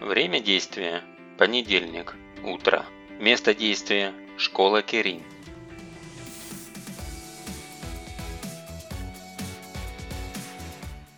Время действия – понедельник, утро. Место действия – школа Керин.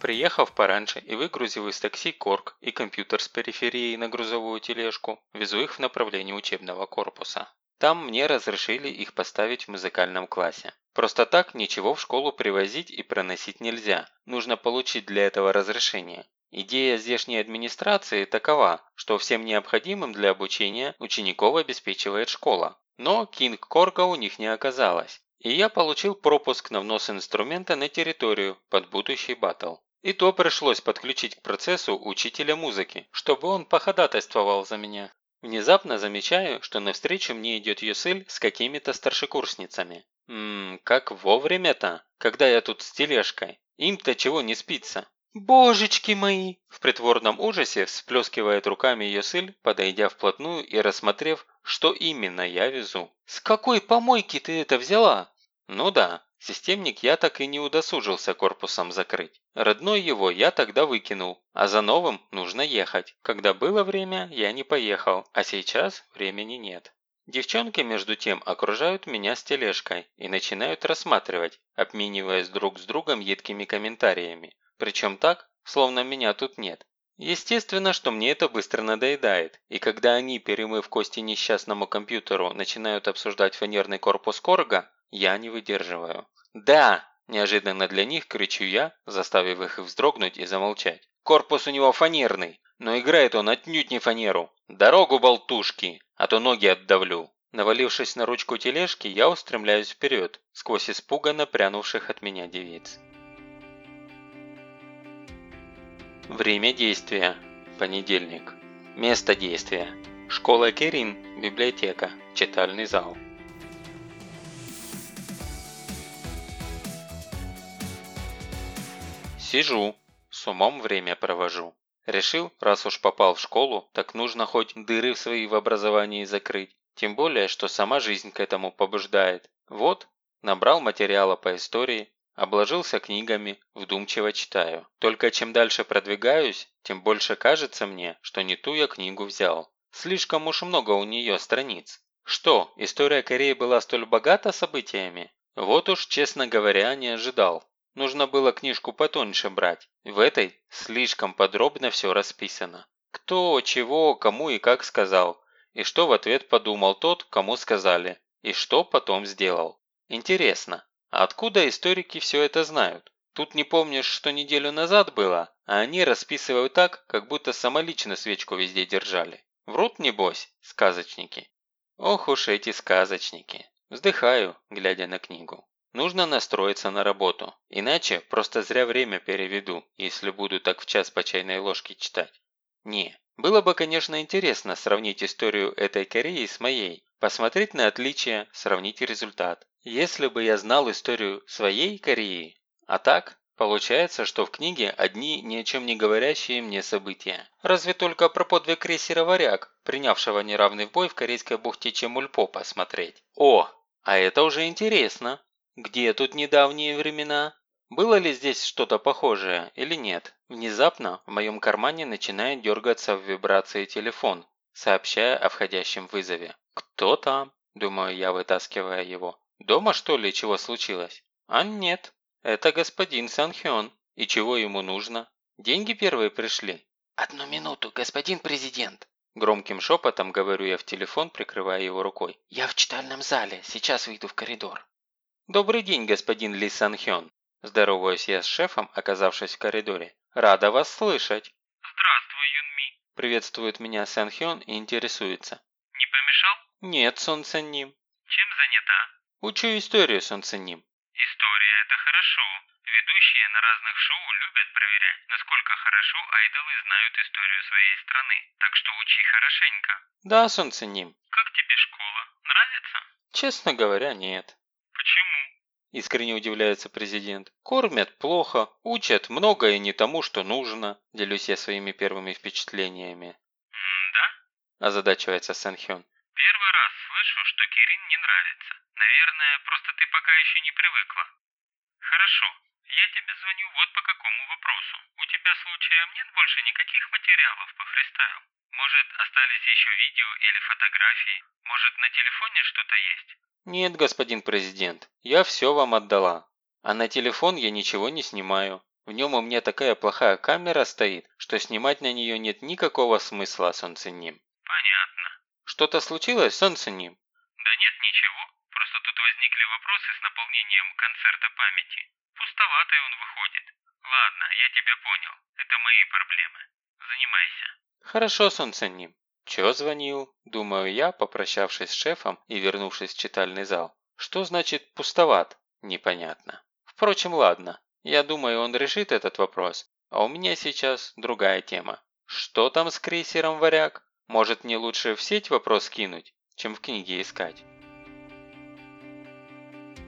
Приехав пораньше и выгрузив из такси корк и компьютер с периферией на грузовую тележку, везу их в направлении учебного корпуса. Там мне разрешили их поставить в музыкальном классе. Просто так ничего в школу привозить и проносить нельзя. Нужно получить для этого разрешение. Идея здешней администрации такова, что всем необходимым для обучения учеников обеспечивает школа. Но Кинг-Корга у них не оказалось. И я получил пропуск на внос инструмента на территорию под будущий батл. И то пришлось подключить к процессу учителя музыки, чтобы он походатайствовал за меня. Внезапно замечаю, что навстречу мне идет Юсель с какими-то старшекурсницами. Ммм, как вовремя-то, когда я тут с тележкой. Им-то чего не спится. «Божечки мои!» В притворном ужасе всплескивает руками Йосыль, подойдя вплотную и рассмотрев, что именно я везу. «С какой помойки ты это взяла?» «Ну да, Системник я так и не удосужился корпусом закрыть. Родной его я тогда выкинул, а за новым нужно ехать. Когда было время, я не поехал, а сейчас времени нет. Девчонки, между тем, окружают меня с тележкой и начинают рассматривать, обмениваясь друг с другом едкими комментариями. Причем так, словно меня тут нет. Естественно, что мне это быстро надоедает, и когда они, перемыв кости несчастному компьютеру, начинают обсуждать фанерный корпус Корга, я не выдерживаю. «Да!» – неожиданно для них кричу я, заставив их вздрогнуть и замолчать. «Корпус у него фанерный, но играет он отнюдь не фанеру. Дорогу, болтушки, а то ноги отдавлю!» Навалившись на ручку тележки, я устремляюсь вперед, сквозь испуганно прянувших от меня девиц. Время действия. Понедельник. Место действия. Школа Керин, библиотека, читальный зал. Сижу, с умом время провожу. Решил, раз уж попал в школу, так нужно хоть дыры свои в образовании закрыть. Тем более, что сама жизнь к этому побуждает. Вот, набрал материала по истории, обложился книгами, вдумчиво читаю. Только чем дальше продвигаюсь, тем больше кажется мне, что не ту я книгу взял. Слишком уж много у нее страниц. Что, история Кореи была столь богата событиями? Вот уж, честно говоря, не ожидал. Нужно было книжку потоньше брать. В этой слишком подробно все расписано. Кто, чего, кому и как сказал. И что в ответ подумал тот, кому сказали. И что потом сделал. Интересно, а откуда историки все это знают? Тут не помнишь, что неделю назад было, а они расписывают так, как будто самолично свечку везде держали. Врут, небось, сказочники. Ох уж эти сказочники. Вздыхаю, глядя на книгу. Нужно настроиться на работу, иначе просто зря время переведу, если буду так в час по чайной ложке читать. Не, было бы, конечно, интересно сравнить историю этой Кореи с моей, посмотреть на отличия, сравнить результат. Если бы я знал историю своей Кореи, а так, получается, что в книге одни ни о чем не говорящие мне события. Разве только про подвиг крейсера «Варяг», принявшего неравный бой в корейской бухте Чемульпо посмотреть. О, а это уже интересно. Где тут недавние времена? Было ли здесь что-то похожее или нет? Внезапно в моем кармане начинает дергаться в вибрации телефон, сообщая о входящем вызове. «Кто там?» – думаю я, вытаскивая его. «Дома, что ли, чего случилось?» «А нет, это господин Санхён. И чего ему нужно? Деньги первые пришли?» «Одну минуту, господин президент!» Громким шепотом говорю я в телефон, прикрывая его рукой. «Я в читальном зале, сейчас выйду в коридор». «Добрый день, господин Ли Санхён!» Здороваюсь я с шефом, оказавшись в коридоре. «Рада вас слышать!» «Здравствуй, Юнми!» Приветствует меня Санхён и интересуется. «Не помешал?» «Нет, Солнценим». «Чем занята?» «Учу историю, Солнценим». «История – это хорошо. Ведущие на разных шоу любят проверять, насколько хорошо айдолы знают историю своей страны. Так что учи хорошенько». «Да, Солнценим». «Как тебе школа? Нравится?» «Честно говоря, нет». Искренне удивляется президент. «Кормят плохо, учат многое не тому, что нужно», делюсь я своими первыми впечатлениями. «Да?» озадачивается Санхён. «Первый раз слышу, что Кирин не нравится. Наверное, просто ты пока еще не привыкла. Хорошо, Я тебе звоню вот по какому вопросу. У тебя случаем нет больше никаких материалов по фристайл? Может, остались еще видео или фотографии? Может, на телефоне что-то есть? Нет, господин президент, я все вам отдала. А на телефон я ничего не снимаю. В нем у меня такая плохая камера стоит, что снимать на нее нет никакого смысла, солнценим. Понятно. Что-то случилось, солнценим? Да нет ничего. Просто тут возникли вопросы с наполнением концерта памяти. Пустоватый он выходит. Ладно, я тебя понял. Это мои проблемы. Занимайся. Хорошо, солнценим. Чё звонил? Думаю я, попрощавшись с шефом и вернувшись в читальный зал. Что значит пустоват? Непонятно. Впрочем, ладно. Я думаю, он решит этот вопрос. А у меня сейчас другая тема. Что там с крейсером «Варяг»? Может, мне лучше в сеть вопрос кинуть, чем в книге искать?